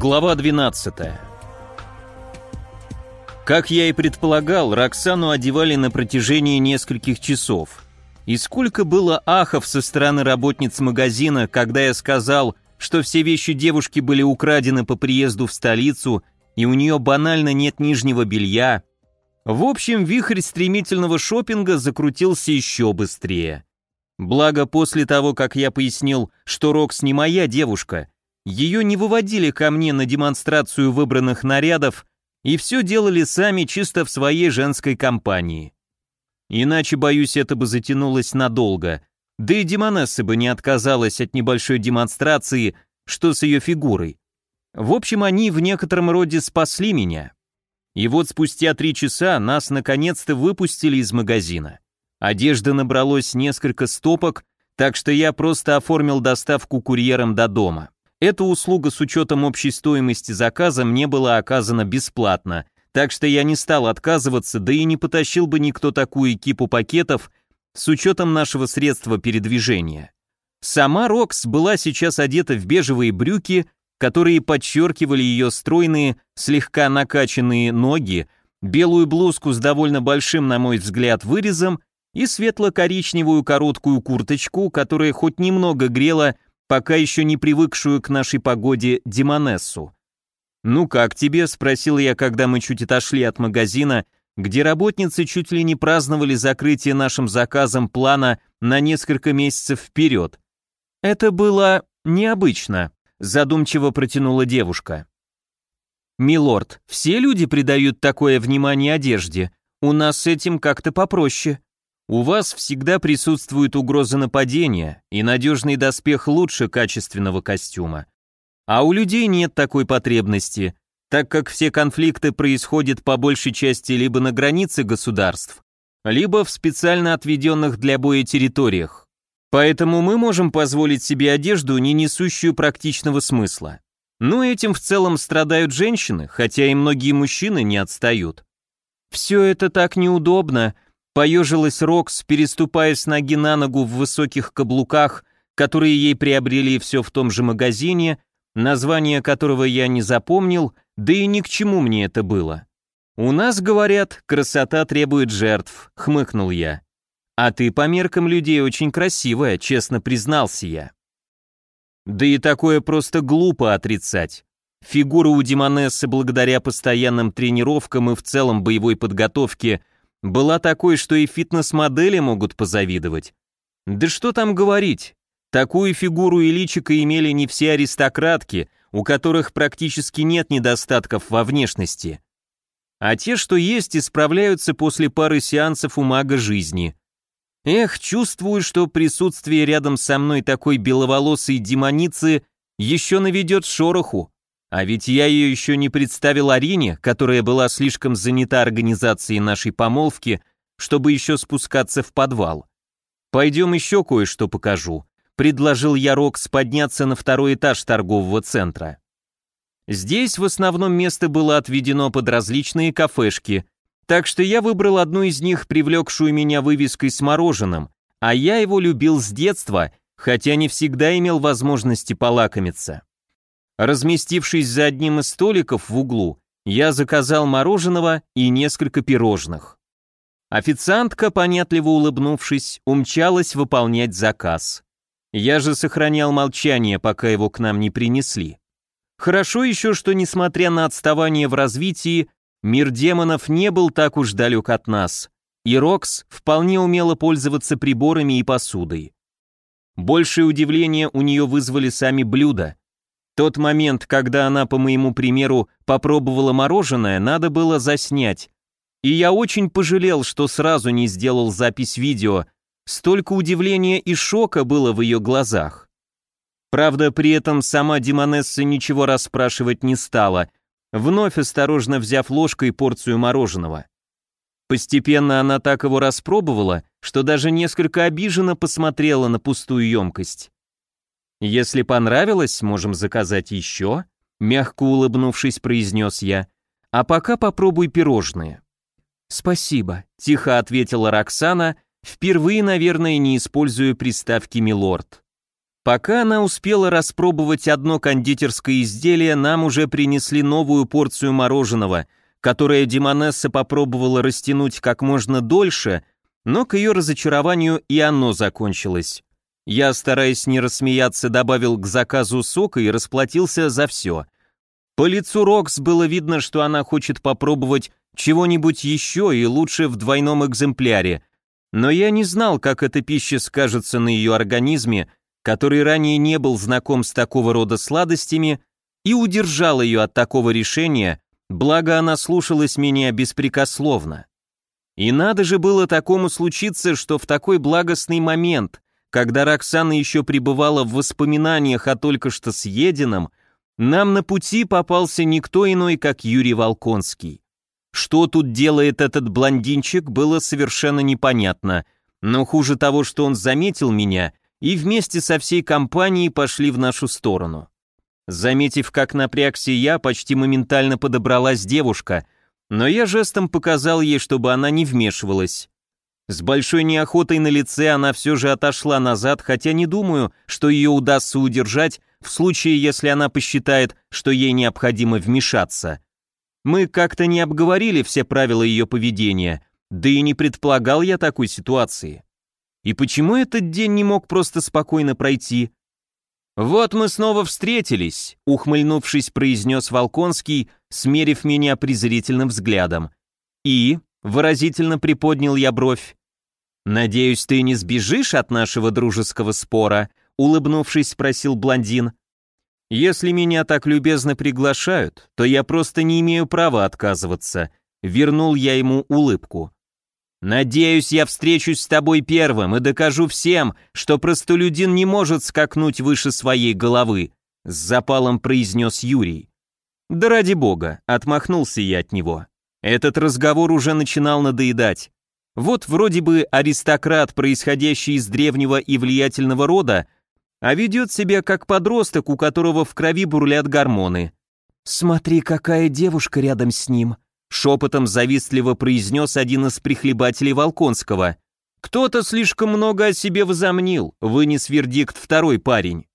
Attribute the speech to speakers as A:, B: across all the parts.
A: Глава 12 Как я и предполагал, Роксану одевали на протяжении нескольких часов. И сколько было ахов со стороны работниц магазина, когда я сказал, что все вещи девушки были украдены по приезду в столицу, и у нее банально нет нижнего белья. В общем, вихрь стремительного шопинга закрутился еще быстрее. Благо, после того, как я пояснил, что Рокс не моя девушка, ее не выводили ко мне на демонстрацию выбранных нарядов и все делали сами чисто в своей женской компании. Иначе, боюсь, это бы затянулось надолго, да и Демонесса бы не отказалась от небольшой демонстрации, что с ее фигурой. В общем, они в некотором роде спасли меня. И вот спустя три часа нас наконец-то выпустили из магазина. Одежды набралось несколько стопок, так что я просто оформил доставку курьером до дома. Эта услуга с учетом общей стоимости заказа мне была оказана бесплатно, так что я не стал отказываться, да и не потащил бы никто такую экипу пакетов с учетом нашего средства передвижения. Сама Рокс была сейчас одета в бежевые брюки, которые подчеркивали ее стройные, слегка накачанные ноги, белую блузку с довольно большим, на мой взгляд, вырезом и светло-коричневую короткую курточку, которая хоть немного грела пока еще не привыкшую к нашей погоде Демонессу. «Ну как тебе?» — спросил я, когда мы чуть отошли от магазина, где работницы чуть ли не праздновали закрытие нашим заказом плана на несколько месяцев вперед. «Это было необычно», — задумчиво протянула девушка. «Милорд, все люди придают такое внимание одежде. У нас с этим как-то попроще. У вас всегда присутствует угроза нападения, и надежный доспех лучше качественного костюма. А у людей нет такой потребности, так как все конфликты происходят по большей части либо на границе государств, либо в специально отведенных для боя территориях. Поэтому мы можем позволить себе одежду, не несущую практичного смысла. Но этим в целом страдают женщины, хотя и многие мужчины не отстают. Все это так неудобно, Поежилась Рокс, переступая с ноги на ногу в высоких каблуках, которые ей приобрели все в том же магазине, название которого я не запомнил, да и ни к чему мне это было. «У нас, говорят, красота требует жертв», — хмыкнул я. «А ты по меркам людей очень красивая», — честно признался я. Да и такое просто глупо отрицать. Фигура у Демонессы благодаря постоянным тренировкам и в целом боевой подготовке была такой, что и фитнес-модели могут позавидовать. Да что там говорить, такую фигуру и личико имели не все аристократки, у которых практически нет недостатков во внешности. А те, что есть, исправляются после пары сеансов у мага жизни. Эх, чувствую, что присутствие рядом со мной такой беловолосой демоницы еще наведет шороху. А ведь я ее еще не представил Арине, которая была слишком занята организацией нашей помолвки, чтобы еще спускаться в подвал. «Пойдем еще кое-что покажу», — предложил я Рокс подняться на второй этаж торгового центра. Здесь в основном место было отведено под различные кафешки, так что я выбрал одну из них, привлекшую меня вывеской с мороженым, а я его любил с детства, хотя не всегда имел возможности полакомиться. Разместившись за одним из столиков в углу, я заказал мороженого и несколько пирожных. Официантка, понятливо улыбнувшись, умчалась выполнять заказ. Я же сохранял молчание, пока его к нам не принесли. Хорошо еще, что, несмотря на отставание в развитии, мир демонов не был так уж далек от нас, и Рокс вполне умела пользоваться приборами и посудой. Большее удивление у нее вызвали сами блюда, тот момент, когда она, по моему примеру, попробовала мороженое, надо было заснять. И я очень пожалел, что сразу не сделал запись видео. Столько удивления и шока было в ее глазах. Правда, при этом сама Димонесса ничего расспрашивать не стала, вновь осторожно взяв ложкой порцию мороженого. Постепенно она так его распробовала, что даже несколько обиженно посмотрела на пустую емкость. «Если понравилось, можем заказать еще», — мягко улыбнувшись, произнес я. «А пока попробуй пирожные». «Спасибо», — тихо ответила Роксана, впервые, наверное, не используя приставки «милорд». Пока она успела распробовать одно кондитерское изделие, нам уже принесли новую порцию мороженого, которое Димонесса попробовала растянуть как можно дольше, но к ее разочарованию и оно закончилось. Я, стараясь не рассмеяться, добавил к заказу сока и расплатился за все. По лицу Рокс было видно, что она хочет попробовать чего-нибудь еще и лучше в двойном экземпляре, но я не знал, как эта пища скажется на ее организме, который ранее не был знаком с такого рода сладостями, и удержал ее от такого решения, благо она слушалась меня беспрекословно. И надо же было такому случиться, что в такой благостный момент, когда Роксана еще пребывала в воспоминаниях о только что съеденном, нам на пути попался никто иной, как Юрий Волконский. Что тут делает этот блондинчик, было совершенно непонятно, но хуже того, что он заметил меня и вместе со всей компанией пошли в нашу сторону. Заметив, как напрягся я, почти моментально подобралась девушка, но я жестом показал ей, чтобы она не вмешивалась. С большой неохотой на лице она все же отошла назад, хотя не думаю, что ее удастся удержать в случае, если она посчитает, что ей необходимо вмешаться. Мы как-то не обговорили все правила ее поведения, да и не предполагал я такой ситуации. И почему этот день не мог просто спокойно пройти? «Вот мы снова встретились», — ухмыльнувшись, произнес Волконский, смерив меня презрительным взглядом. «И?» — выразительно приподнял я бровь. «Надеюсь, ты не сбежишь от нашего дружеского спора?» — улыбнувшись, спросил блондин. «Если меня так любезно приглашают, то я просто не имею права отказываться», — вернул я ему улыбку. Надеюсь, я встречусь с тобой первым и докажу всем, что простолюдин не может скакнуть выше своей головы», с запалом произнес Юрий. «Да ради бога», — отмахнулся я от него. Этот разговор уже начинал надоедать. Вот вроде бы аристократ, происходящий из древнего и влиятельного рода, а ведет себя как подросток, у которого в крови бурлят гормоны. «Смотри, какая девушка рядом с ним», Шепотом завистливо произнес один из прихлебателей Волконского. «Кто-то слишком много о себе возомнил», — вынес вердикт второй парень.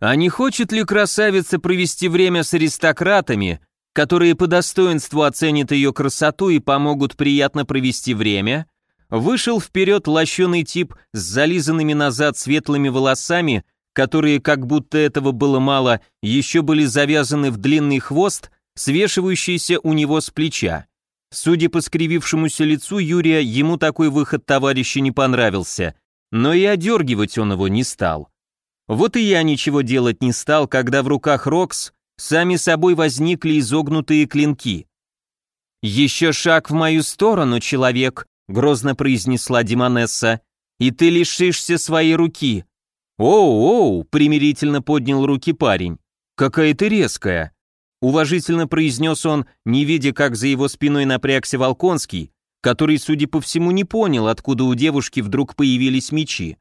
A: «А не хочет ли красавица провести время с аристократами, которые по достоинству оценят ее красоту и помогут приятно провести время?» Вышел вперед лощеный тип с зализанными назад светлыми волосами, которые, как будто этого было мало, еще были завязаны в длинный хвост свешивающийся у него с плеча. Судя по скривившемуся лицу Юрия, ему такой выход товарища не понравился, но и одергивать он его не стал. Вот и я ничего делать не стал, когда в руках Рокс сами собой возникли изогнутые клинки. «Еще шаг в мою сторону, человек», — грозно произнесла Димонесса, «и ты лишишься своей руки». «Оу-оу», — примирительно поднял руки парень, «какая ты резкая». Уважительно произнес он, не видя, как за его спиной напрягся Волконский, который, судя по всему, не понял, откуда у девушки вдруг появились мечи.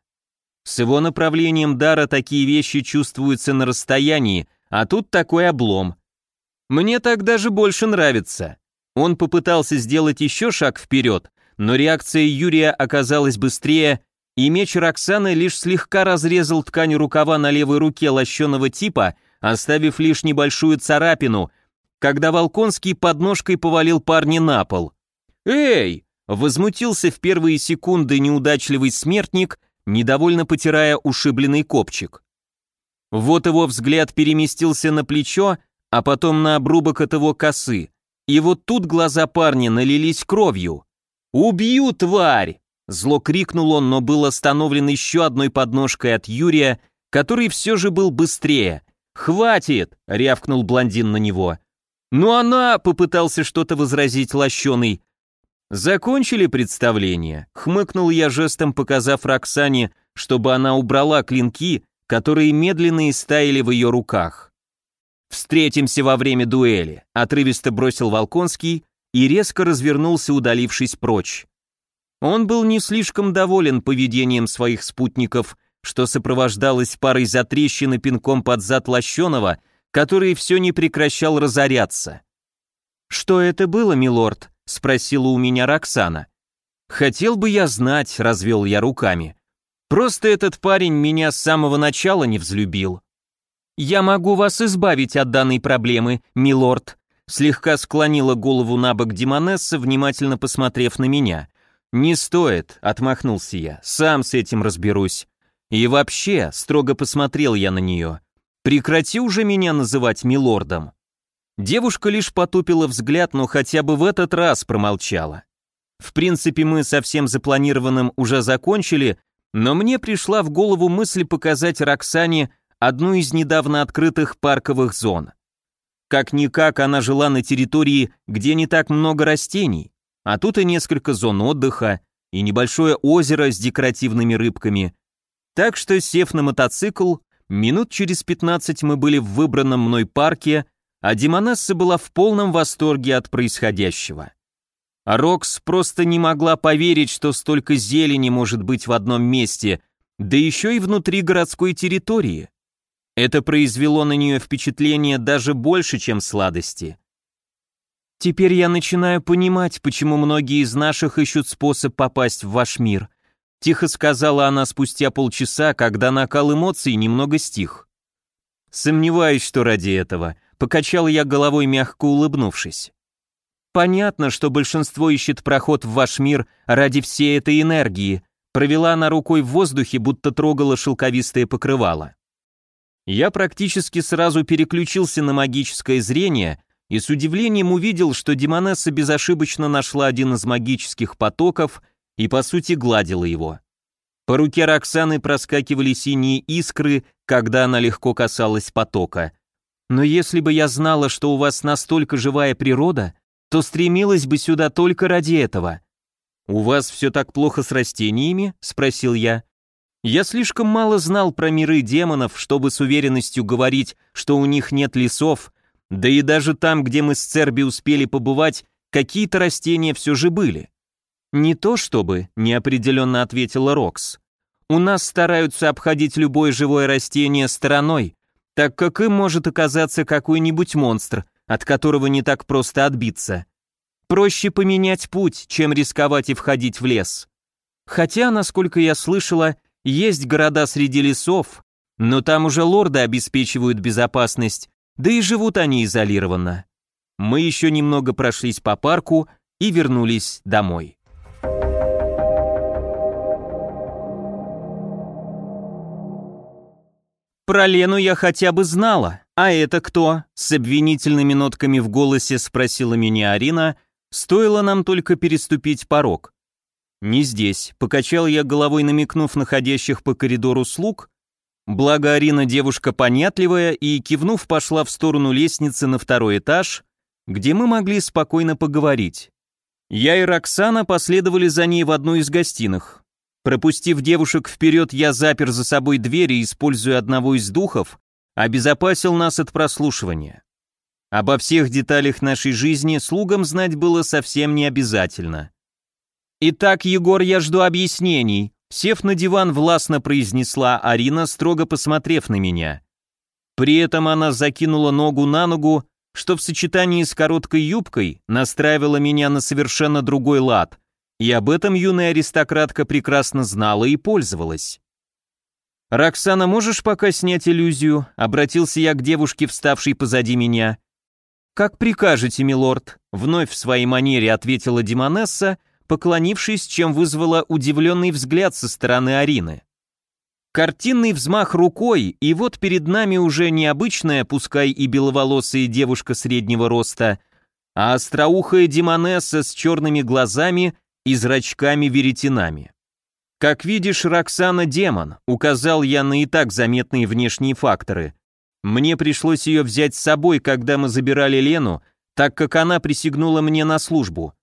A: С его направлением дара такие вещи чувствуются на расстоянии, а тут такой облом. Мне так даже больше нравится. Он попытался сделать еще шаг вперед, но реакция Юрия оказалась быстрее, и меч Роксаны лишь слегка разрезал ткань рукава на левой руке лощеного типа, оставив лишь небольшую царапину, когда Волконский подножкой повалил парня на пол. «Эй!» — возмутился в первые секунды неудачливый смертник, недовольно потирая ушибленный копчик. Вот его взгляд переместился на плечо, а потом на обрубок от его косы, и вот тут глаза парня налились кровью. «Убью, тварь!» Зло крикнул он, но был остановлен еще одной подножкой от Юрия, который все же был быстрее. «Хватит!» — рявкнул блондин на него. «Ну она!» — попытался что-то возразить лощеный. «Закончили представление?» — хмыкнул я жестом, показав Роксане, чтобы она убрала клинки, которые медленно истаяли в ее руках. «Встретимся во время дуэли», — отрывисто бросил Волконский и резко развернулся, удалившись прочь. Он был не слишком доволен поведением своих спутников — что сопровождалось парой затрещин и пинком под зад Лощеного, который все не прекращал разоряться. «Что это было, милорд?» — спросила у меня Роксана. «Хотел бы я знать», — развел я руками. Просто этот парень меня с самого начала не взлюбил. «Я могу вас избавить от данной проблемы, милорд», слегка склонила голову на бок Димонесса, внимательно посмотрев на меня. «Не стоит», — отмахнулся я, — «сам с этим разберусь». И вообще, строго посмотрел я на нее, прекрати уже меня называть милордом. Девушка лишь потупила взгляд, но хотя бы в этот раз промолчала. В принципе, мы со всем запланированным уже закончили, но мне пришла в голову мысль показать Роксане одну из недавно открытых парковых зон. Как-никак она жила на территории, где не так много растений, а тут и несколько зон отдыха, и небольшое озеро с декоративными рыбками. Так что, сев на мотоцикл, минут через 15 мы были в выбранном мной парке, а Димонесса была в полном восторге от происходящего. А Рокс просто не могла поверить, что столько зелени может быть в одном месте, да еще и внутри городской территории. Это произвело на нее впечатление даже больше, чем сладости. Теперь я начинаю понимать, почему многие из наших ищут способ попасть в ваш мир. Тихо сказала она спустя полчаса, когда накал эмоций немного стих. Сомневаюсь, что ради этого. Покачал я головой, мягко улыбнувшись. Понятно, что большинство ищет проход в ваш мир ради всей этой энергии. Провела она рукой в воздухе, будто трогала шелковистое покрывало. Я практически сразу переключился на магическое зрение и с удивлением увидел, что Демонесса безошибочно нашла один из магических потоков и, по сути, гладила его. По руке Роксаны проскакивали синие искры, когда она легко касалась потока. Но если бы я знала, что у вас настолько живая природа, то стремилась бы сюда только ради этого. «У вас все так плохо с растениями?» — спросил я. Я слишком мало знал про миры демонов, чтобы с уверенностью говорить, что у них нет лесов, да и даже там, где мы с Церби успели побывать, какие-то растения все же были. «Не то чтобы», — неопределенно ответила Рокс. «У нас стараются обходить любое живое растение стороной, так как им может оказаться какой-нибудь монстр, от которого не так просто отбиться. Проще поменять путь, чем рисковать и входить в лес. Хотя, насколько я слышала, есть города среди лесов, но там уже лорды обеспечивают безопасность, да и живут они изолированно. Мы еще немного прошлись по парку и вернулись домой. Про Лену я хотя бы знала. А это кто? С обвинительными нотками в голосе спросила меня Арина, стоило нам только переступить порог. Не здесь, покачал я головой, намекнув находящих по коридору слуг, Благо Арина девушка понятливая и, кивнув, пошла в сторону лестницы на второй этаж, где мы могли спокойно поговорить. Я и Роксана последовали за ней в одну из гостиных. Пропустив девушек вперед, я запер за собой дверь и, используя одного из духов, обезопасил нас от прослушивания. Обо всех деталях нашей жизни слугам знать было совсем не обязательно. «Итак, Егор, я жду объяснений», Сев на диван, властно произнесла Арина, строго посмотрев на меня. При этом она закинула ногу на ногу, что в сочетании с короткой юбкой настраивало меня на совершенно другой лад, и об этом юная аристократка прекрасно знала и пользовалась. «Роксана, можешь пока снять иллюзию?» — обратился я к девушке, вставшей позади меня. «Как прикажете, милорд», — вновь в своей манере ответила Димонесса, поклонившись, чем вызвала удивленный взгляд со стороны Арины. Картинный взмах рукой, и вот перед нами уже необычная, пускай и беловолосая девушка среднего роста, а остроухая демонесса с черными глазами и зрачками-веретенами. Как видишь, Роксана демон, указал я на и так заметные внешние факторы. Мне пришлось ее взять с собой, когда мы забирали Лену, так как она присягнула мне на службу.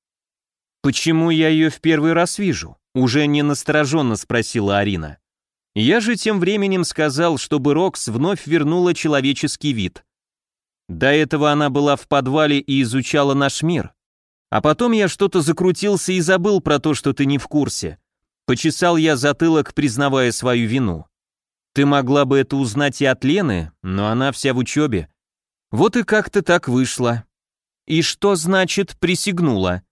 A: «Почему я ее в первый раз вижу?» Уже не настороженно спросила Арина. Я же тем временем сказал, чтобы Рокс вновь вернула человеческий вид. До этого она была в подвале и изучала наш мир. А потом я что-то закрутился и забыл про то, что ты не в курсе. Почесал я затылок, признавая свою вину. Ты могла бы это узнать и от Лены, но она вся в учебе. Вот и как-то так вышло. И что значит «присягнула»?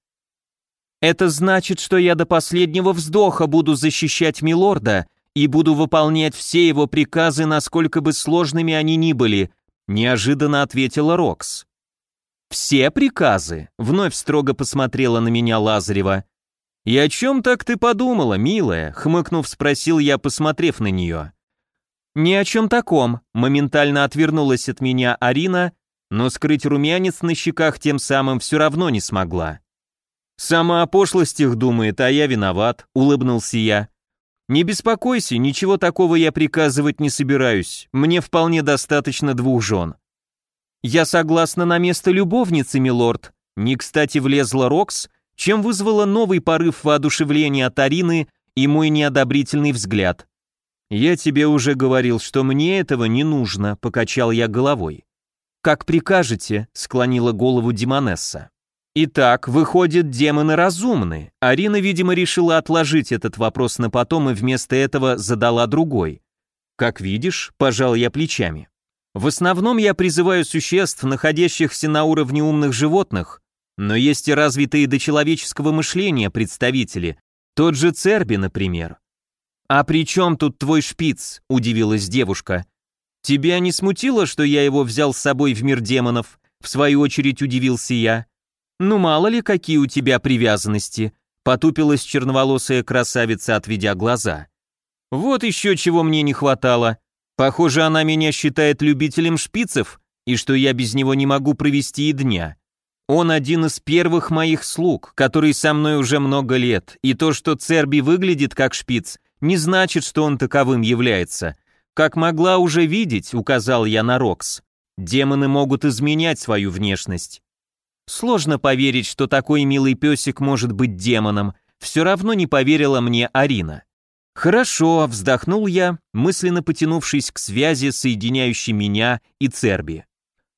A: Это значит, что я до последнего вздоха буду защищать милорда и буду выполнять все его приказы, насколько бы сложными они ни были», неожиданно ответила Рокс. «Все приказы?» — вновь строго посмотрела на меня Лазарева. «И о чем так ты подумала, милая?» — хмыкнув, спросил я, посмотрев на нее. «Ни о чем таком», — моментально отвернулась от меня Арина, но скрыть румянец на щеках тем самым все равно не смогла. «Сама о пошлостях думает, а я виноват», — улыбнулся я. «Не беспокойся, ничего такого я приказывать не собираюсь, мне вполне достаточно двух жен». «Я согласна на место любовницы, милорд», не кстати влезла Рокс, чем вызвала новый порыв воодушевления от Арины и мой неодобрительный взгляд. «Я тебе уже говорил, что мне этого не нужно», — покачал я головой. «Как прикажете», — склонила голову Демонесса. Итак, выходит, демоны разумны. Арина, видимо, решила отложить этот вопрос на потом и вместо этого задала другой. Как видишь, пожал я плечами. В основном я призываю существ, находящихся на уровне умных животных, но есть и развитые до человеческого мышления представители, тот же Церби, например. «А при чем тут твой шпиц?» – удивилась девушка. «Тебя не смутило, что я его взял с собой в мир демонов?» В свою очередь удивился я. «Ну мало ли, какие у тебя привязанности», — потупилась черноволосая красавица, отведя глаза. «Вот еще чего мне не хватало. Похоже, она меня считает любителем шпицев, и что я без него не могу провести и дня. Он один из первых моих слуг, который со мной уже много лет, и то, что Церби выглядит как шпиц, не значит, что он таковым является. Как могла уже видеть, указал я на Рокс, демоны могут изменять свою внешность. Сложно поверить, что такой милый песик может быть демоном, все равно не поверила мне Арина. Хорошо, вздохнул я, мысленно потянувшись к связи, соединяющей меня и Церби.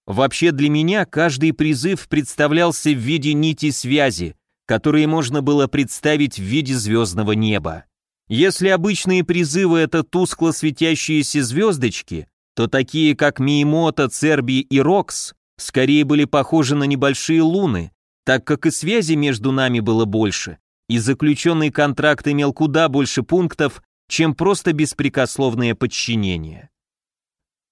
A: Вообще для меня каждый призыв представлялся в виде нити связи, которые можно было представить в виде звездного неба. Если обычные призывы — это тускло светящиеся звездочки, то такие, как Миемота, Церби и Рокс, скорее были похожи на небольшие луны, так как и связи между нами было больше, и заключенный контракт имел куда больше пунктов, чем просто беспрекословное подчинение.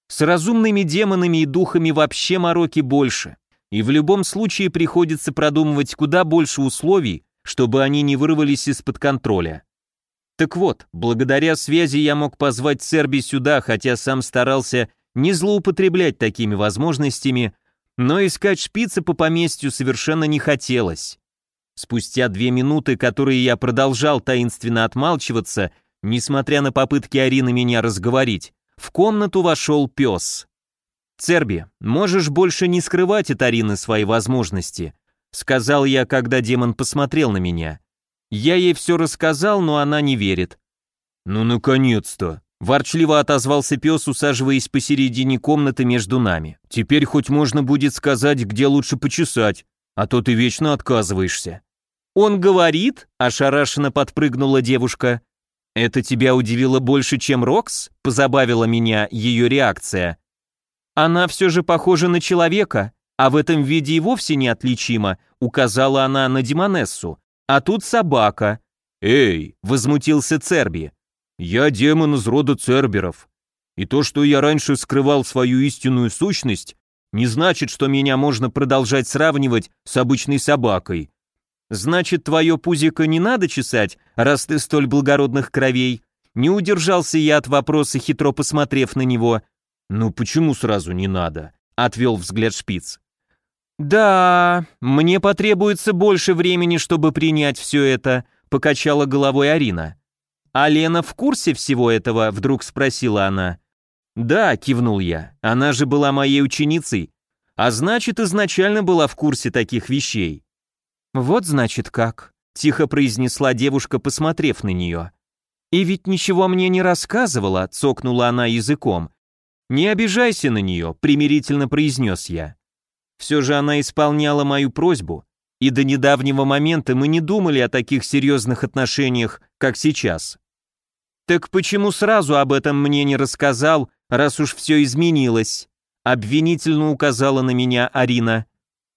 A: С разумными демонами и духами вообще мороки больше, и в любом случае приходится продумывать куда больше условий, чтобы они не вырвались из-под контроля. Так вот, благодаря связи я мог позвать Серби сюда, хотя сам старался не злоупотреблять такими возможностями, но искать шпицы по поместью совершенно не хотелось. Спустя две минуты, которые я продолжал таинственно отмалчиваться, несмотря на попытки Арины меня разговорить, в комнату вошел пес. «Церби, можешь больше не скрывать от Арины свои возможности», сказал я, когда демон посмотрел на меня. Я ей все рассказал, но она не верит. «Ну, наконец-то!» Ворчливо отозвался пес, усаживаясь посередине комнаты между нами. «Теперь хоть можно будет сказать, где лучше почесать, а то ты вечно отказываешься». «Он говорит?» – ошарашенно подпрыгнула девушка. «Это тебя удивило больше, чем Рокс?» – позабавила меня ее реакция. «Она все же похожа на человека, а в этом виде и вовсе неотличима», – указала она на Демонессу. «А тут собака». «Эй!» – возмутился Церби. Я демон из рода Церберов. И то, что я раньше скрывал свою истинную сущность, не значит, что меня можно продолжать сравнивать с обычной собакой. Значит, твое пузико не надо чесать, раз ты столь благородных кровей? Не удержался я от вопроса, хитро посмотрев на него. Ну почему сразу не надо? Отвел взгляд шпиц. Да, мне потребуется больше времени, чтобы принять все это, покачала головой Арина. «А Лена в курсе всего этого?» — вдруг спросила она. «Да», — кивнул я, — «она же была моей ученицей, а значит, изначально была в курсе таких вещей». «Вот значит как», — тихо произнесла девушка, посмотрев на нее. «И ведь ничего мне не рассказывала», — цокнула она языком. «Не обижайся на нее», — примирительно произнес я. Все же она исполняла мою просьбу, и до недавнего момента мы не думали о таких серьезных отношениях, как сейчас. «Так почему сразу об этом мне не рассказал, раз уж все изменилось?» Обвинительно указала на меня Арина.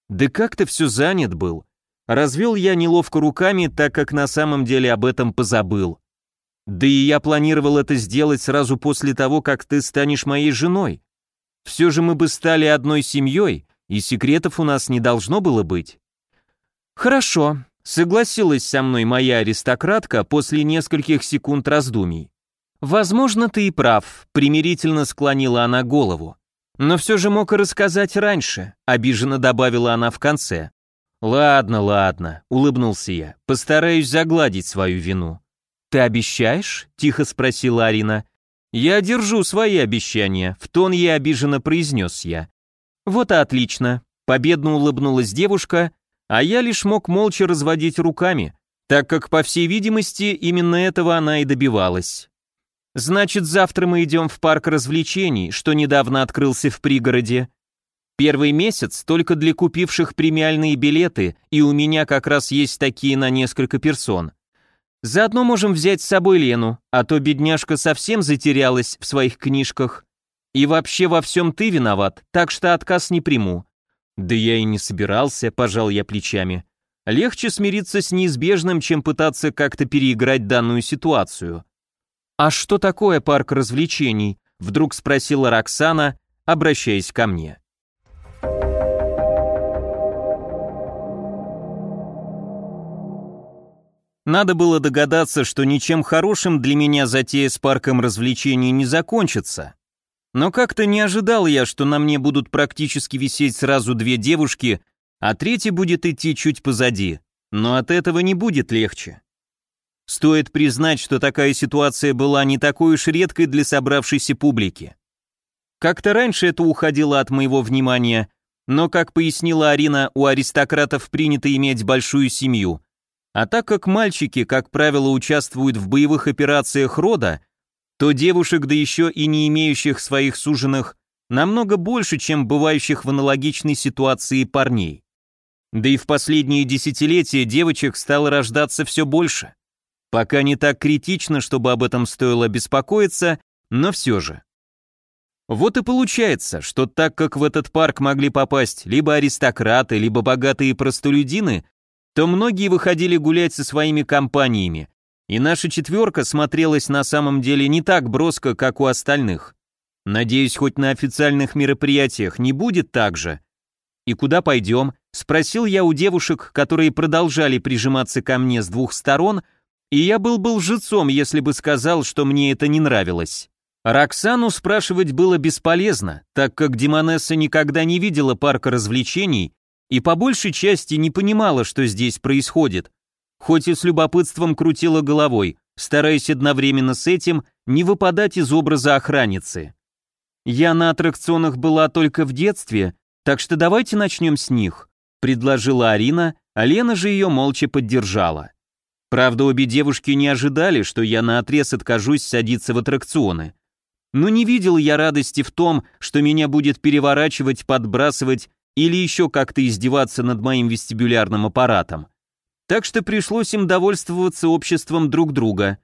A: «Да как ты все занят был?» Развел я неловко руками, так как на самом деле об этом позабыл. Да и я планировал это сделать сразу после того, как ты станешь моей женой. Все же мы бы стали одной семьей, и секретов у нас не должно было быть. Хорошо, согласилась со мной моя аристократка после нескольких секунд раздумий. Возможно, ты и прав, примирительно склонила она голову. Но все же мог и рассказать раньше, обиженно добавила она в конце. Ладно, ладно, улыбнулся я, постараюсь загладить свою вину. Ты обещаешь? тихо спросила Арина. Я держу свои обещания, в тон ей обиженно произнес я. Вот и отлично, победно улыбнулась девушка, а я лишь мог молча разводить руками, так как, по всей видимости, именно этого она и добивалась. Значит, завтра мы идем в парк развлечений, что недавно открылся в пригороде. Первый месяц только для купивших премиальные билеты, и у меня как раз есть такие на несколько персон. Заодно можем взять с собой Лену, а то бедняжка совсем затерялась в своих книжках. И вообще во всем ты виноват, так что отказ не приму. Да я и не собирался, пожал я плечами. Легче смириться с неизбежным, чем пытаться как-то переиграть данную ситуацию. «А что такое парк развлечений?» — вдруг спросила Роксана, обращаясь ко мне. Надо было догадаться, что ничем хорошим для меня затея с парком развлечений не закончится. Но как-то не ожидал я, что на мне будут практически висеть сразу две девушки, а третья будет идти чуть позади. Но от этого не будет легче. Стоит признать, что такая ситуация была не такой уж редкой для собравшейся публики. Как-то раньше это уходило от моего внимания, но, как пояснила Арина, у аристократов принято иметь большую семью. А так как мальчики, как правило, участвуют в боевых операциях рода, то девушек, да еще и не имеющих своих суженых, намного больше, чем бывающих в аналогичной ситуации парней. Да и в последние десятилетия девочек стало рождаться все больше. Пока не так критично, чтобы об этом стоило беспокоиться, но все же. Вот и получается, что так как в этот парк могли попасть либо аристократы, либо богатые простолюдины, то многие выходили гулять со своими компаниями, и наша четверка смотрелась на самом деле не так броско, как у остальных. Надеюсь, хоть на официальных мероприятиях не будет так же. «И куда пойдем?» — спросил я у девушек, которые продолжали прижиматься ко мне с двух сторон — и я был бы лжецом, если бы сказал, что мне это не нравилось. Роксану спрашивать было бесполезно, так как Димонесса никогда не видела парка развлечений и по большей части не понимала, что здесь происходит, хоть и с любопытством крутила головой, стараясь одновременно с этим не выпадать из образа охранницы. «Я на аттракционах была только в детстве, так что давайте начнем с них», предложила Арина, а Лена же ее молча поддержала. Правда, обе девушки не ожидали, что я наотрез откажусь садиться в аттракционы. Но не видел я радости в том, что меня будет переворачивать, подбрасывать или еще как-то издеваться над моим вестибулярным аппаратом. Так что пришлось им довольствоваться обществом друг друга.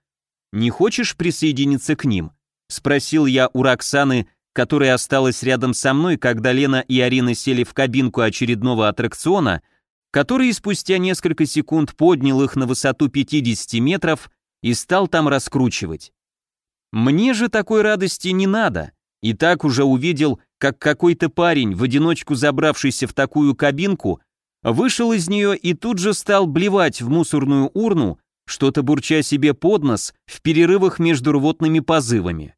A: «Не хочешь присоединиться к ним?» — спросил я у Роксаны, которая осталась рядом со мной, когда Лена и Арина сели в кабинку очередного аттракциона — который спустя несколько секунд поднял их на высоту 50 метров и стал там раскручивать. Мне же такой радости не надо, и так уже увидел, как какой-то парень, в одиночку забравшийся в такую кабинку, вышел из нее и тут же стал блевать в мусорную урну, что-то бурча себе под нос в перерывах между рвотными позывами.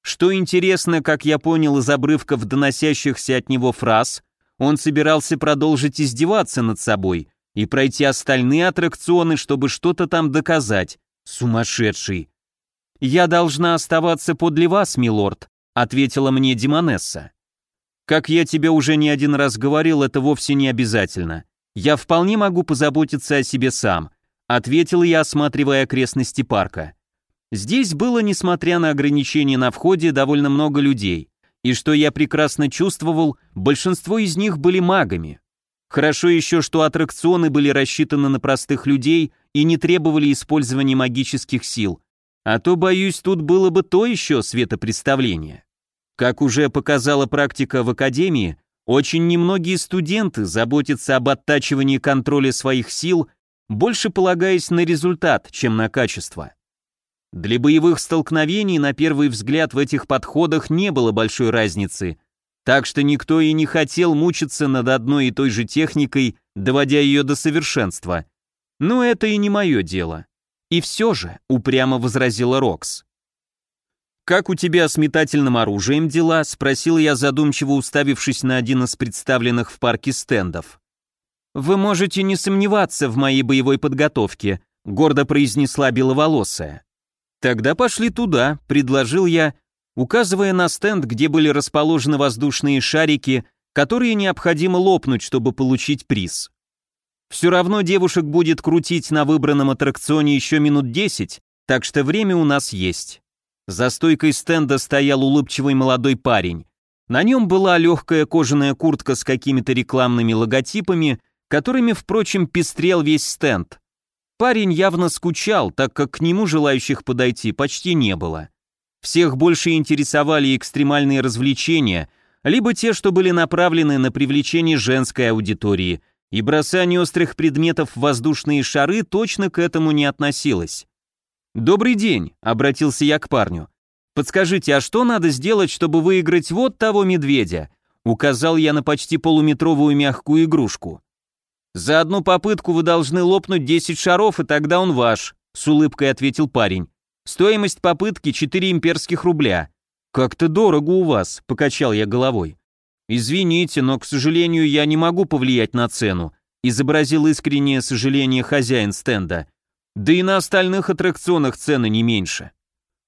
A: Что интересно, как я понял из обрывков доносящихся от него фраз, он собирался продолжить издеваться над собой и пройти остальные аттракционы, чтобы что-то там доказать. Сумасшедший. «Я должна оставаться подле вас, милорд», — ответила мне Димонесса. «Как я тебе уже не один раз говорил, это вовсе не обязательно. Я вполне могу позаботиться о себе сам», — ответил я, осматривая окрестности парка. Здесь было, несмотря на ограничения на входе, довольно много людей. И что я прекрасно чувствовал, большинство из них были магами. Хорошо еще, что аттракционы были рассчитаны на простых людей и не требовали использования магических сил. А то, боюсь, тут было бы то еще светопредставление. Как уже показала практика в академии, очень немногие студенты заботятся об оттачивании контроля своих сил, больше полагаясь на результат, чем на качество. Для боевых столкновений на первый взгляд в этих подходах не было большой разницы, так что никто и не хотел мучиться над одной и той же техникой, доводя ее до совершенства. Но это и не мое дело. И все же, упрямо возразила Рокс. «Как у тебя с метательным оружием дела?» — спросил я, задумчиво уставившись на один из представленных в парке стендов. «Вы можете не сомневаться в моей боевой подготовке», — гордо произнесла беловолосая. «Тогда пошли туда», — предложил я, указывая на стенд, где были расположены воздушные шарики, которые необходимо лопнуть, чтобы получить приз. Все равно девушек будет крутить на выбранном аттракционе еще минут десять, так что время у нас есть. За стойкой стенда стоял улыбчивый молодой парень. На нем была легкая кожаная куртка с какими-то рекламными логотипами, которыми, впрочем, пестрел весь стенд. Парень явно скучал, так как к нему желающих подойти почти не было. Всех больше интересовали экстремальные развлечения, либо те, что были направлены на привлечение женской аудитории, и бросание острых предметов в воздушные шары точно к этому не относилось. «Добрый день», — обратился я к парню. «Подскажите, а что надо сделать, чтобы выиграть вот того медведя?» Указал я на почти полуметровую мягкую игрушку. «За одну попытку вы должны лопнуть 10 шаров, и тогда он ваш», — с улыбкой ответил парень. Стоимость попытки 4 имперских рубля. Как-то дорого у вас, покачал я головой. Извините, но, к сожалению, я не могу повлиять на цену, изобразил искреннее сожаление хозяин стенда. Да и на остальных аттракционах цены не меньше.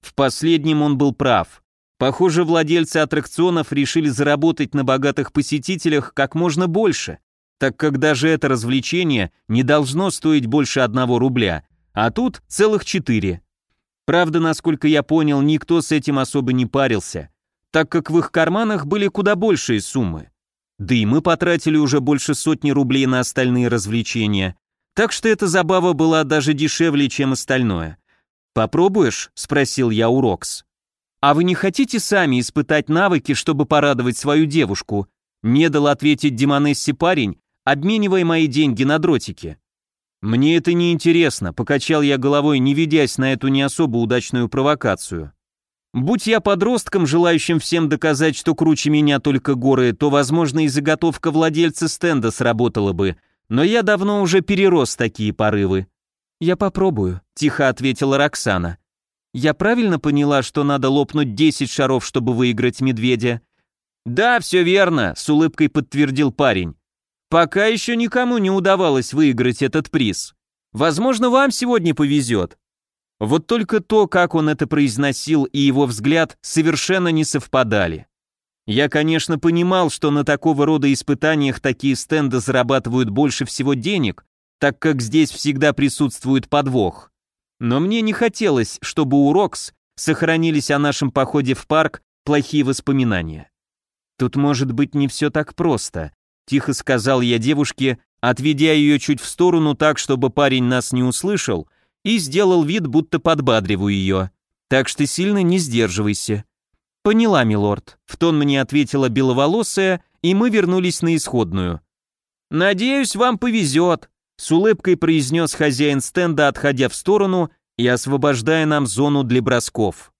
A: В последнем он был прав. Похоже, владельцы аттракционов решили заработать на богатых посетителях как можно больше, так как даже это развлечение не должно стоить больше одного рубля, а тут целых четыре. Правда, насколько я понял, никто с этим особо не парился, так как в их карманах были куда большие суммы. Да и мы потратили уже больше сотни рублей на остальные развлечения, так что эта забава была даже дешевле, чем остальное. «Попробуешь?» — спросил я у Рокс. «А вы не хотите сами испытать навыки, чтобы порадовать свою девушку?» Не дал ответить Демонессе парень, обменивая мои деньги на дротики. «Мне это не интересно», — покачал я головой, не ведясь на эту не особо удачную провокацию. Будь я подростком, желающим всем доказать, что круче меня только горы, то, возможно, и заготовка владельца стенда сработала бы, но я давно уже перерос такие порывы. «Я попробую», — тихо ответила Роксана. «Я правильно поняла, что надо лопнуть 10 шаров, чтобы выиграть медведя?» «Да, все верно», — с улыбкой подтвердил парень. Пока еще никому не удавалось выиграть этот приз. Возможно, вам сегодня повезет. Вот только то, как он это произносил, и его взгляд совершенно не совпадали. Я, конечно, понимал, что на такого рода испытаниях такие стенды зарабатывают больше всего денег, так как здесь всегда присутствует подвох. Но мне не хотелось, чтобы у Рокс сохранились о нашем походе в парк плохие воспоминания. Тут может быть не все так просто. Тихо сказал я девушке, отведя ее чуть в сторону так, чтобы парень нас не услышал, и сделал вид, будто подбадриваю ее. Так что сильно не сдерживайся. Поняла, милорд. В тон мне ответила беловолосая, и мы вернулись на исходную. Надеюсь, вам повезет, с улыбкой произнес хозяин стенда, отходя в сторону и освобождая нам зону для бросков.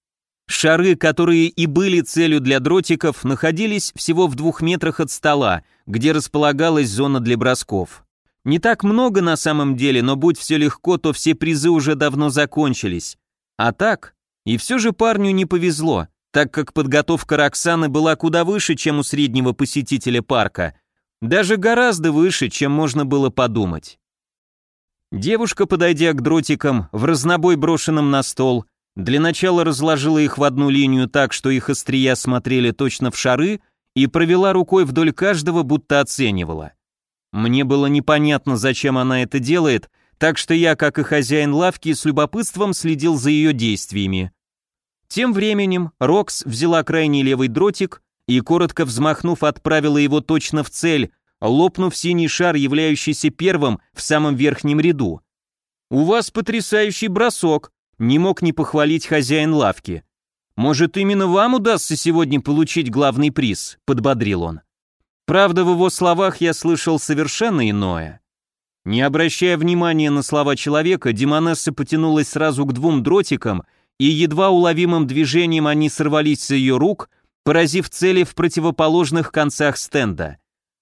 A: Шары, которые и были целью для дротиков, находились всего в двух метрах от стола, где располагалась зона для бросков. Не так много на самом деле, но будь все легко, то все призы уже давно закончились. А так, и все же парню не повезло, так как подготовка Роксаны была куда выше, чем у среднего посетителя парка, даже гораздо выше, чем можно было подумать. Девушка, подойдя к дротикам, в разнобой брошенном на стол, для начала разложила их в одну линию так, что их острия смотрели точно в шары, и провела рукой вдоль каждого, будто оценивала. Мне было непонятно, зачем она это делает, так что я, как и хозяин лавки, с любопытством следил за ее действиями. Тем временем Рокс взяла крайний левый дротик и, коротко взмахнув, отправила его точно в цель, лопнув синий шар, являющийся первым в самом верхнем ряду. «У вас потрясающий бросок», не мог не похвалить хозяин лавки. «Может, именно вам удастся сегодня получить главный приз?» – подбодрил он. Правда, в его словах я слышал совершенно иное. Не обращая внимания на слова человека, Демонесса потянулась сразу к двум дротикам и едва уловимым движением они сорвались с ее рук, поразив цели в противоположных концах стенда.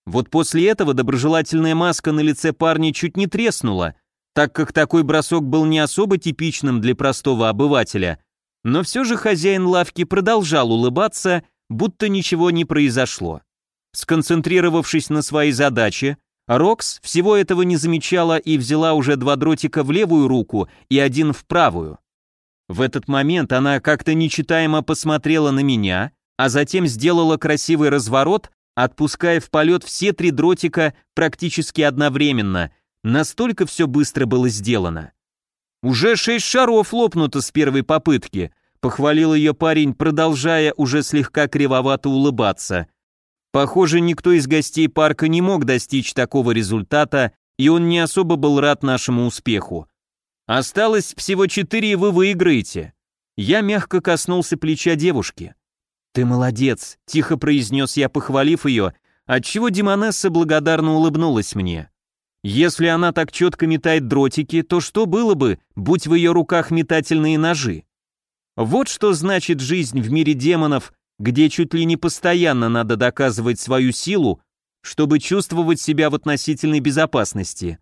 A: Вот после этого доброжелательная маска на лице парня чуть не треснула, так как такой бросок был не особо типичным для простого обывателя, но все же хозяин лавки продолжал улыбаться, будто ничего не произошло. Сконцентрировавшись на своей задаче, Рокс всего этого не замечала и взяла уже два дротика в левую руку и один в правую. В этот момент она как-то нечитаемо посмотрела на меня, а затем сделала красивый разворот, отпуская в полет все три дротика практически одновременно. Настолько все быстро было сделано. «Уже шесть шаров лопнуто с первой попытки», — похвалил ее парень, продолжая уже слегка кривовато улыбаться. Похоже, никто из гостей парка не мог достичь такого результата, и он не особо был рад нашему успеху. Осталось всего четыре, и вы выиграете. Я мягко коснулся плеча девушки. «Ты молодец», — тихо произнес я, похвалив ее, отчего Димонесса благодарно улыбнулась мне. «Если она так четко метает дротики, то что было бы, будь в ее руках метательные ножи?» Вот что значит жизнь в мире демонов, где чуть ли не постоянно надо доказывать свою силу, чтобы чувствовать себя в относительной безопасности.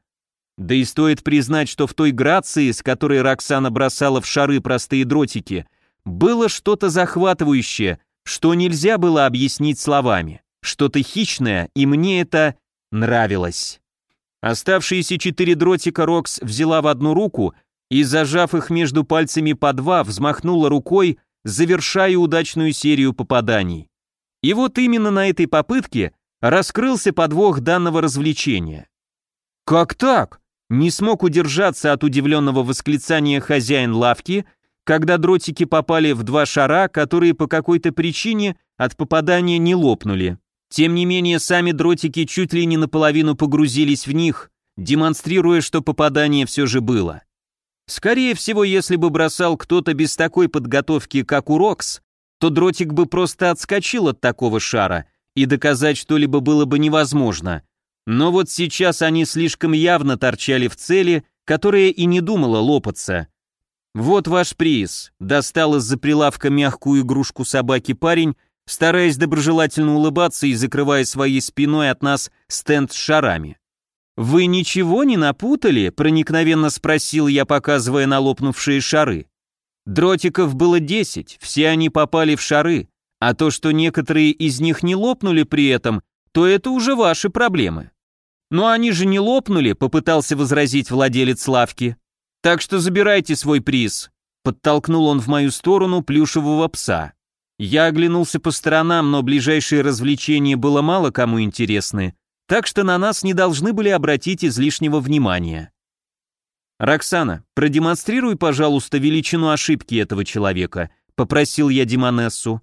A: Да и стоит признать, что в той грации, с которой Роксана бросала в шары простые дротики, было что-то захватывающее, что нельзя было объяснить словами, что-то хищное, и мне это нравилось. Оставшиеся четыре дротика Рокс взяла в одну руку и, зажав их между пальцами по два, взмахнула рукой, завершая удачную серию попаданий. И вот именно на этой попытке раскрылся подвох данного развлечения. «Как так?» Не смог удержаться от удивленного восклицания хозяин лавки, когда дротики попали в два шара, которые по какой-то причине от попадания не лопнули. Тем не менее, сами дротики чуть ли не наполовину погрузились в них, демонстрируя, что попадание все же было. Скорее всего, если бы бросал кто-то без такой подготовки, как у Рокс, то дротик бы просто отскочил от такого шара, и доказать что-либо было бы невозможно. Но вот сейчас они слишком явно торчали в цели, которая и не думала лопаться. «Вот ваш приз», — достал из-за прилавка мягкую игрушку собаки парень, стараясь доброжелательно улыбаться и закрывая своей спиной от нас стенд с шарами. «Вы ничего не напутали?» — проникновенно спросил я, показывая на лопнувшие шары. Дротиков было десять, все они попали в шары, а то, что некоторые из них не лопнули при этом, то это уже ваши проблемы. Но они же не лопнули, попытался возразить владелец лавки. Так что забирайте свой приз. Подтолкнул он в мою сторону плюшевого пса. Я оглянулся по сторонам, но ближайшие развлечения было мало кому интересны, так что на нас не должны были обратить излишнего внимания. «Роксана, продемонстрируй, пожалуйста, величину ошибки этого человека», — попросил я Димонессу.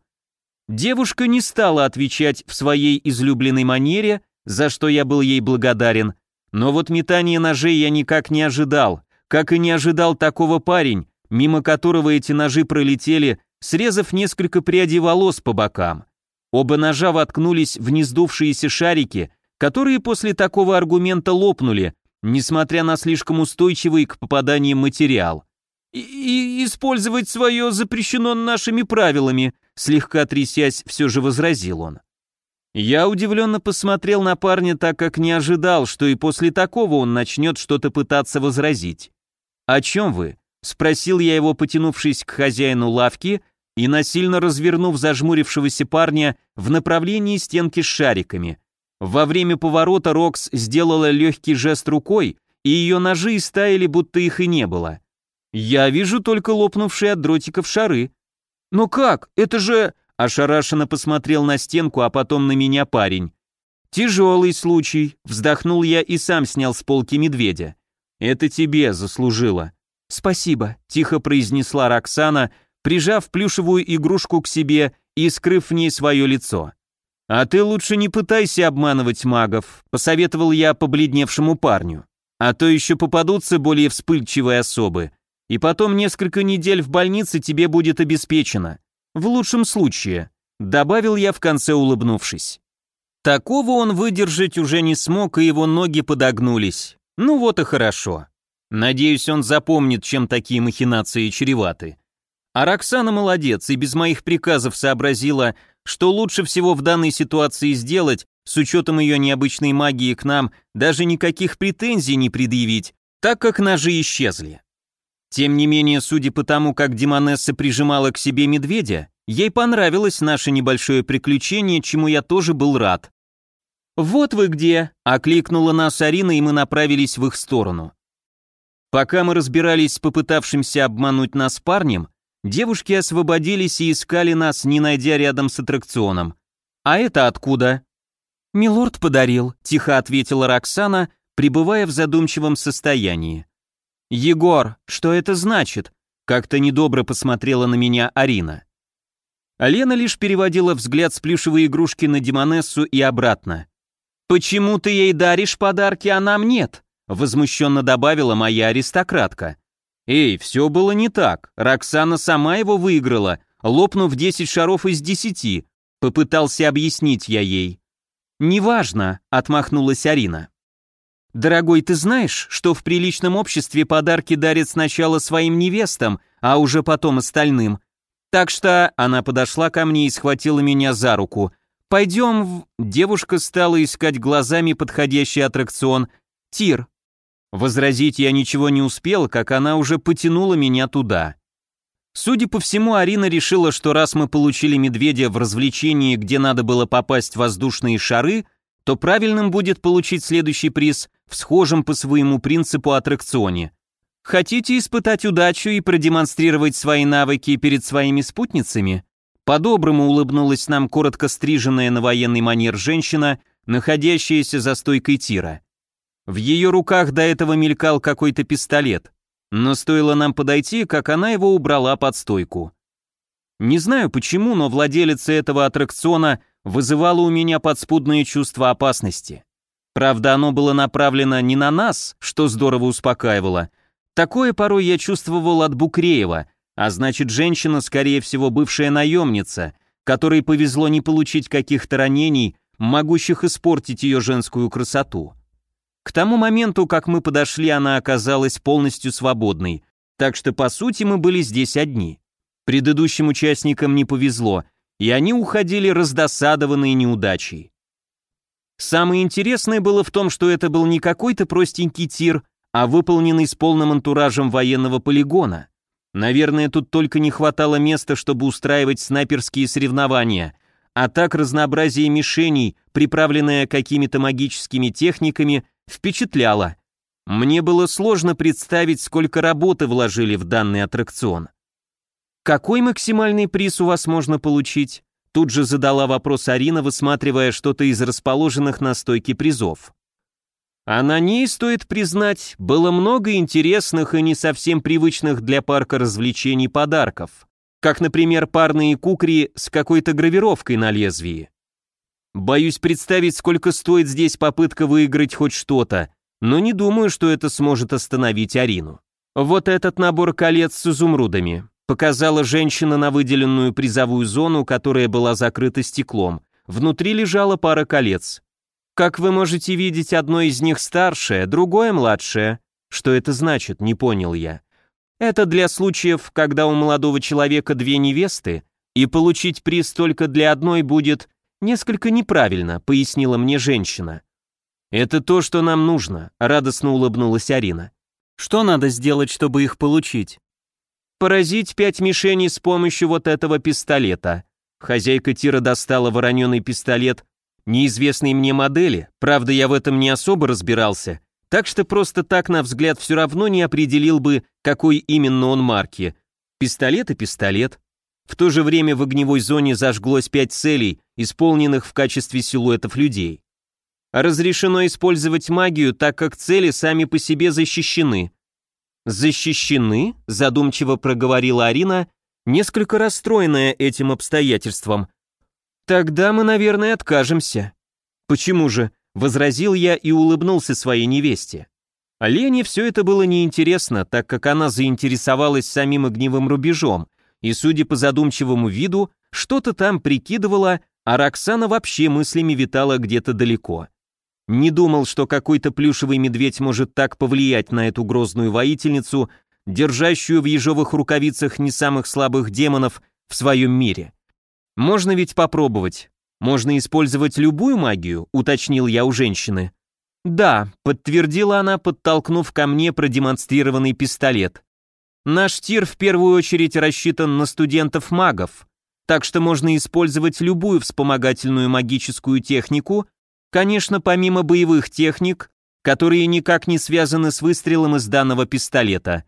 A: Девушка не стала отвечать в своей излюбленной манере, за что я был ей благодарен, но вот метание ножей я никак не ожидал, как и не ожидал такого парень, мимо которого эти ножи пролетели, срезав несколько прядей волос по бокам. Оба ножа воткнулись в нездувшиеся шарики, которые после такого аргумента лопнули, несмотря на слишком устойчивый к попаданиям материал. И, и использовать свое запрещено нашими правилами, слегка трясясь, все же возразил он. Я удивленно посмотрел на парня, так как не ожидал, что и после такого он начнет что-то пытаться возразить. «О чем вы?» — спросил я его, потянувшись к хозяину лавки и насильно развернув зажмурившегося парня в направлении стенки с шариками. Во время поворота Рокс сделала легкий жест рукой, и ее ножи истаяли, будто их и не было. Я вижу только лопнувшие от дротиков шары. «Но как? Это же...» — ошарашенно посмотрел на стенку, а потом на меня парень. «Тяжелый случай», — вздохнул я и сам снял с полки медведя. «Это тебе заслужила». «Спасибо», — тихо произнесла Роксана, прижав плюшевую игрушку к себе и скрыв в ней свое лицо. «А ты лучше не пытайся обманывать магов», — посоветовал я побледневшему парню. «А то еще попадутся более вспыльчивые особы, и потом несколько недель в больнице тебе будет обеспечено. В лучшем случае», — добавил я в конце улыбнувшись. Такого он выдержать уже не смог, и его ноги подогнулись. Ну вот и хорошо. Надеюсь, он запомнит, чем такие махинации чреваты. А Роксана молодец и без моих приказов сообразила, что лучше всего в данной ситуации сделать, с учетом ее необычной магии к нам, даже никаких претензий не предъявить, так как ножи исчезли. Тем не менее, судя по тому, как Демонесса прижимала к себе медведя, ей понравилось наше небольшое приключение, чему я тоже был рад. «Вот вы где!» — окликнула нас Арина, и мы направились в их сторону. Пока мы разбирались с попытавшимся обмануть нас парнем, девушки освободились и искали нас, не найдя рядом с аттракционом. «А это откуда?» «Милорд подарил», — тихо ответила Роксана, пребывая в задумчивом состоянии. «Егор, что это значит?» Как-то недобро посмотрела на меня Арина. Лена лишь переводила взгляд с плюшевой игрушки на Демонессу и обратно. «Почему ты ей даришь подарки, а нам нет?» Возмущенно добавила моя аристократка. «Эй, все было не так. Роксана сама его выиграла, лопнув 10 шаров из 10. Попытался объяснить я ей. «Неважно», — отмахнулась Арина. «Дорогой, ты знаешь, что в приличном обществе подарки дарят сначала своим невестам, а уже потом остальным? Так что...» Она подошла ко мне и схватила меня за руку. «Пойдем в...» Девушка стала искать глазами подходящий аттракцион. «Тир». Возразить я ничего не успел, как она уже потянула меня туда. Судя по всему, Арина решила, что раз мы получили медведя в развлечении, где надо было попасть в воздушные шары, то правильным будет получить следующий приз в схожем по своему принципу аттракционе. Хотите испытать удачу и продемонстрировать свои навыки перед своими спутницами? По-доброму улыбнулась нам коротко стриженная на военный манер женщина, находящаяся за стойкой тира. В ее руках до этого мелькал какой-то пистолет. Но стоило нам подойти, как она его убрала под стойку. Не знаю почему, но владелица этого аттракциона вызывала у меня подспудное чувство опасности. Правда, оно было направлено не на нас, что здорово успокаивало. Такое порой я чувствовал от Букреева, а значит, женщина, скорее всего, бывшая наемница, которой повезло не получить каких-то ранений, могущих испортить ее женскую красоту. К тому моменту, как мы подошли, она оказалась полностью свободной, так что по сути мы были здесь одни. Предыдущим участникам не повезло, и они уходили раздосадованные неудачей. Самое интересное было в том, что это был не какой-то простенький тир, а выполненный с полным антуражем военного полигона. Наверное, тут только не хватало места, чтобы устраивать снайперские соревнования, а так разнообразие мишеней, приправленное какими-то магическими техниками, впечатляло. Мне было сложно представить, сколько работы вложили в данный аттракцион. «Какой максимальный приз у вас можно получить?» Тут же задала вопрос Арина, высматривая что-то из расположенных на стойке призов. А на ней, стоит признать, было много интересных и не совсем привычных для парка развлечений подарков, как, например, парные кукри с какой-то гравировкой на лезвии. Боюсь представить, сколько стоит здесь попытка выиграть хоть что-то, но не думаю, что это сможет остановить Арину. Вот этот набор колец с изумрудами. Показала женщина на выделенную призовую зону, которая была закрыта стеклом. Внутри лежала пара колец. Как вы можете видеть, одно из них старшее, другое младшее. Что это значит, не понял я. Это для случаев, когда у молодого человека две невесты, и получить приз только для одной будет «Несколько неправильно», — пояснила мне женщина. «Это то, что нам нужно», — радостно улыбнулась Арина. «Что надо сделать, чтобы их получить?» «Поразить пять мишеней с помощью вот этого пистолета». Хозяйка тира достала вороненый пистолет неизвестной мне модели, правда, я в этом не особо разбирался, так что просто так на взгляд все равно не определил бы, какой именно он марки. Пистолет и пистолет. В то же время в огневой зоне зажглось пять целей, исполненных в качестве силуэтов людей. Разрешено использовать магию, так как цели сами по себе защищены. «Защищены?» – задумчиво проговорила Арина, несколько расстроенная этим обстоятельством. «Тогда мы, наверное, откажемся». «Почему же?» – возразил я и улыбнулся своей невесте. Лене все это было неинтересно, так как она заинтересовалась самим огневым рубежом, и, судя по задумчивому виду, что-то там прикидывала, а Роксана вообще мыслями витала где-то далеко. Не думал, что какой-то плюшевый медведь может так повлиять на эту грозную воительницу, держащую в ежовых рукавицах не самых слабых демонов в своем мире. Можно ведь попробовать. Можно использовать любую магию, уточнил я у женщины. Да, подтвердила она, подтолкнув ко мне продемонстрированный пистолет. Наш тир в первую очередь рассчитан на студентов-магов, так что можно использовать любую вспомогательную магическую технику, конечно, помимо боевых техник, которые никак не связаны с выстрелом из данного пистолета.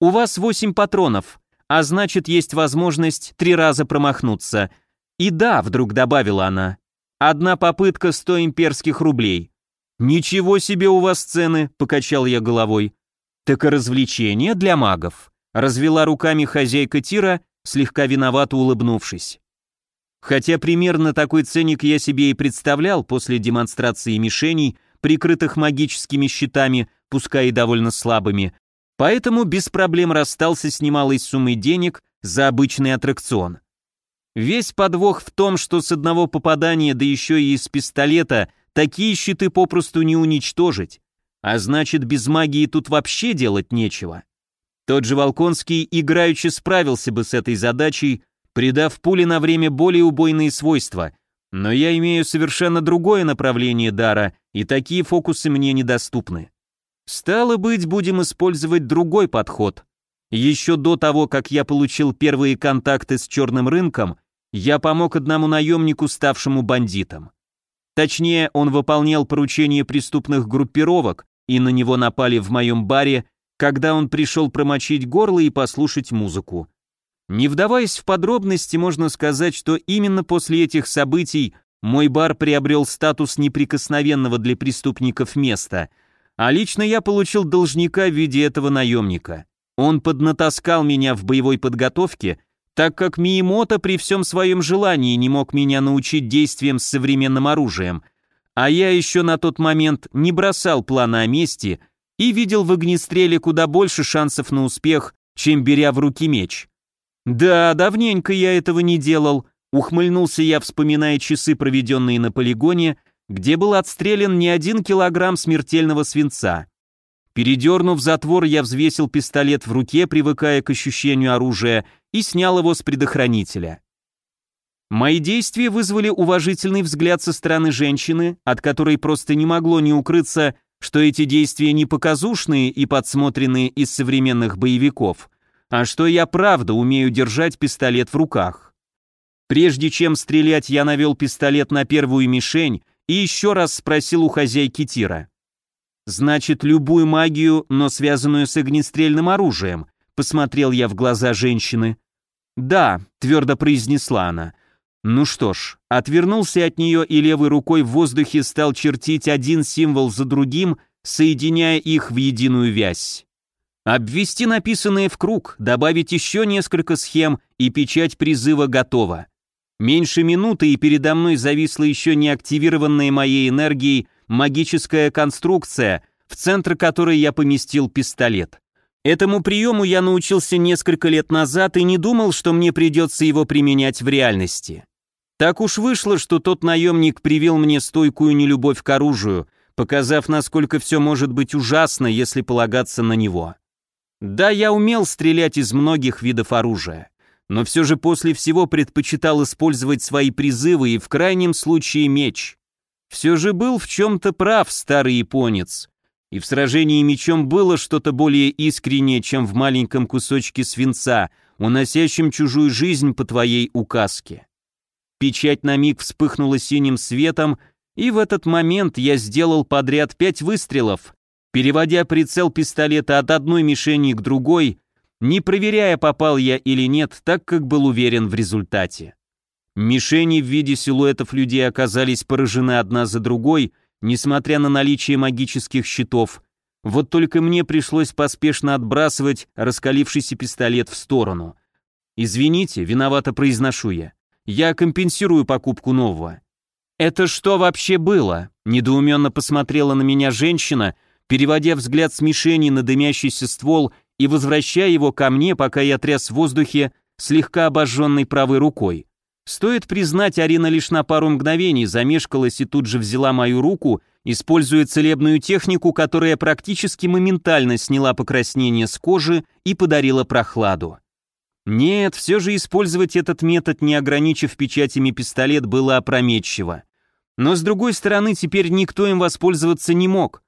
A: У вас 8 патронов, а значит есть возможность три раза промахнуться. И да, вдруг добавила она, одна попытка 100 имперских рублей. Ничего себе у вас цены, покачал я головой. Так и развлечение для магов. Развела руками хозяйка тира, слегка виновато улыбнувшись. Хотя примерно такой ценник я себе и представлял после демонстрации мишеней, прикрытых магическими щитами, пускай и довольно слабыми, поэтому без проблем расстался с немалой суммой денег за обычный аттракцион. Весь подвох в том, что с одного попадания, да еще и из пистолета, такие щиты попросту не уничтожить, а значит без магии тут вообще делать нечего. Тот же Волконский играючи справился бы с этой задачей, придав пуле на время более убойные свойства — но я имею совершенно другое направление дара, и такие фокусы мне недоступны. Стало быть, будем использовать другой подход. Еще до того, как я получил первые контакты с черным рынком, я помог одному наемнику, ставшему бандитом. Точнее, он выполнял поручения преступных группировок, и на него напали в моем баре, когда он пришел промочить горло и послушать музыку. Не вдаваясь в подробности, можно сказать, что именно после этих событий мой бар приобрел статус неприкосновенного для преступников места, а лично я получил должника в виде этого наемника. Он поднатаскал меня в боевой подготовке, так как Миемото при всем своем желании не мог меня научить действиям с современным оружием, а я еще на тот момент не бросал плана о мести и видел в огнестреле куда больше шансов на успех, чем беря в руки меч. «Да, давненько я этого не делал», — ухмыльнулся я, вспоминая часы, проведенные на полигоне, где был отстрелян не один килограмм смертельного свинца. Передернув затвор, я взвесил пистолет в руке, привыкая к ощущению оружия, и снял его с предохранителя. Мои действия вызвали уважительный взгляд со стороны женщины, от которой просто не могло не укрыться, что эти действия не показушные и подсмотренные из современных боевиков, а что я правда умею держать пистолет в руках. Прежде чем стрелять, я навел пистолет на первую мишень и еще раз спросил у хозяйки тира. «Значит, любую магию, но связанную с огнестрельным оружием», посмотрел я в глаза женщины. «Да», — твердо произнесла она. Ну что ж, отвернулся от нее и левой рукой в воздухе стал чертить один символ за другим, соединяя их в единую вязь. Обвести написанное в круг, добавить еще несколько схем, и печать призыва готова. Меньше минуты, и передо мной зависла еще не активированная моей энергией магическая конструкция, в центр которой я поместил пистолет. Этому приему я научился несколько лет назад и не думал, что мне придется его применять в реальности. Так уж вышло, что тот наемник привил мне стойкую нелюбовь к оружию, показав, насколько все может быть ужасно, если полагаться на него. Да, я умел стрелять из многих видов оружия, но все же после всего предпочитал использовать свои призывы и в крайнем случае меч. Все же был в чем-то прав старый японец, и в сражении мечом было что-то более искреннее, чем в маленьком кусочке свинца, уносящем чужую жизнь по твоей указке. Печать на миг вспыхнула синим светом, и в этот момент я сделал подряд пять выстрелов, переводя прицел пистолета от одной мишени к другой, не проверяя, попал я или нет, так как был уверен в результате. Мишени в виде силуэтов людей оказались поражены одна за другой, несмотря на наличие магических щитов. Вот только мне пришлось поспешно отбрасывать раскалившийся пистолет в сторону. «Извините, виновато произношу я. Я компенсирую покупку нового». «Это что вообще было?» — недоуменно посмотрела на меня женщина, переводя взгляд с мишени на дымящийся ствол и возвращая его ко мне, пока я тряс в воздухе слегка обожженной правой рукой. Стоит признать, Арина лишь на пару мгновений замешкалась и тут же взяла мою руку, используя целебную технику, которая практически моментально сняла покраснение с кожи и подарила прохладу. Нет, все же использовать этот метод, не ограничив печатями пистолет, было опрометчиво. Но с другой стороны, теперь никто им воспользоваться не мог.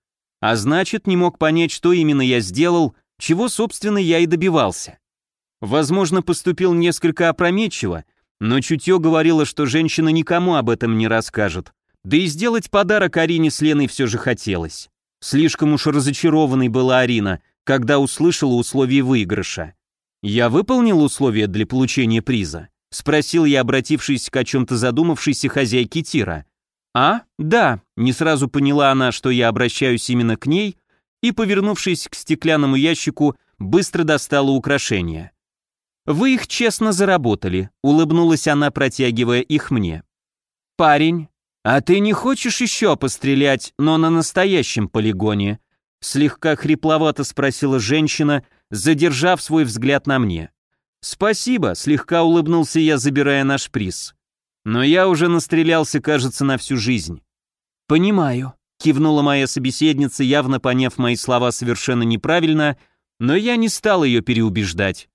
A: А значит, не мог понять, что именно я сделал, чего, собственно, я и добивался. Возможно, поступил несколько опрометчиво, но чутье говорило, что женщина никому об этом не расскажет. Да и сделать подарок Арине с Леной все же хотелось. Слишком уж разочарованной была Арина, когда услышала условия выигрыша. «Я выполнил условия для получения приза?» — спросил я, обратившись к о чем-то задумавшейся хозяйке тира. «А? Да», — не сразу поняла она, что я обращаюсь именно к ней, и, повернувшись к стеклянному ящику, быстро достала украшения. «Вы их честно заработали», — улыбнулась она, протягивая их мне. «Парень, а ты не хочешь еще пострелять, но на настоящем полигоне?» Слегка хрипловато спросила женщина, задержав свой взгляд на мне. «Спасибо», — слегка улыбнулся я, забирая наш приз. «Но я уже настрелялся, кажется, на всю жизнь». «Понимаю», — кивнула моя собеседница, явно поняв мои слова совершенно неправильно, но я не стал ее переубеждать.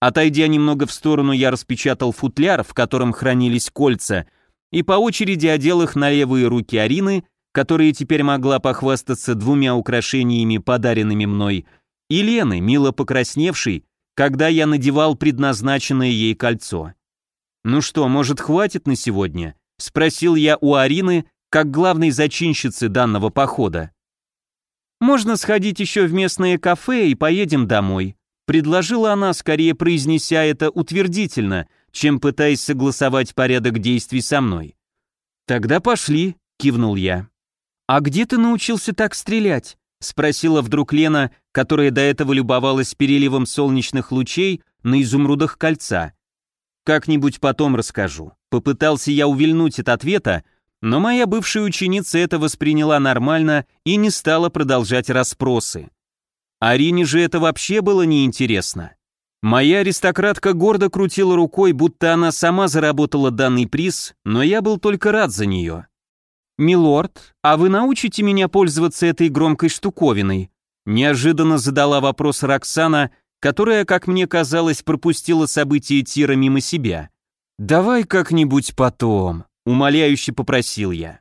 A: Отойдя немного в сторону, я распечатал футляр, в котором хранились кольца, и по очереди одел их на левые руки Арины, которая теперь могла похвастаться двумя украшениями, подаренными мной, и Лены, мило покрасневшей, когда я надевал предназначенное ей кольцо. «Ну что, может, хватит на сегодня?» — спросил я у Арины, как главной зачинщицы данного похода. «Можно сходить еще в местное кафе и поедем домой», Предложила она, скорее произнеся это утвердительно, чем пытаясь согласовать порядок действий со мной. «Тогда пошли», — кивнул я. «А где ты научился так стрелять?» — спросила вдруг Лена, которая до этого любовалась переливом солнечных лучей на изумрудах кольца. «Как-нибудь потом расскажу». Попытался я увильнуть от ответа, но моя бывшая ученица это восприняла нормально и не стала продолжать расспросы. Арине же это вообще было неинтересно. Моя аристократка гордо крутила рукой, будто она сама заработала данный приз, но я был только рад за нее. «Милорд, а вы научите меня пользоваться этой громкой штуковиной?» Неожиданно задала вопрос Роксана, которая, как мне казалось, пропустила события Тира мимо себя. «Давай как-нибудь потом», — умоляюще попросил я.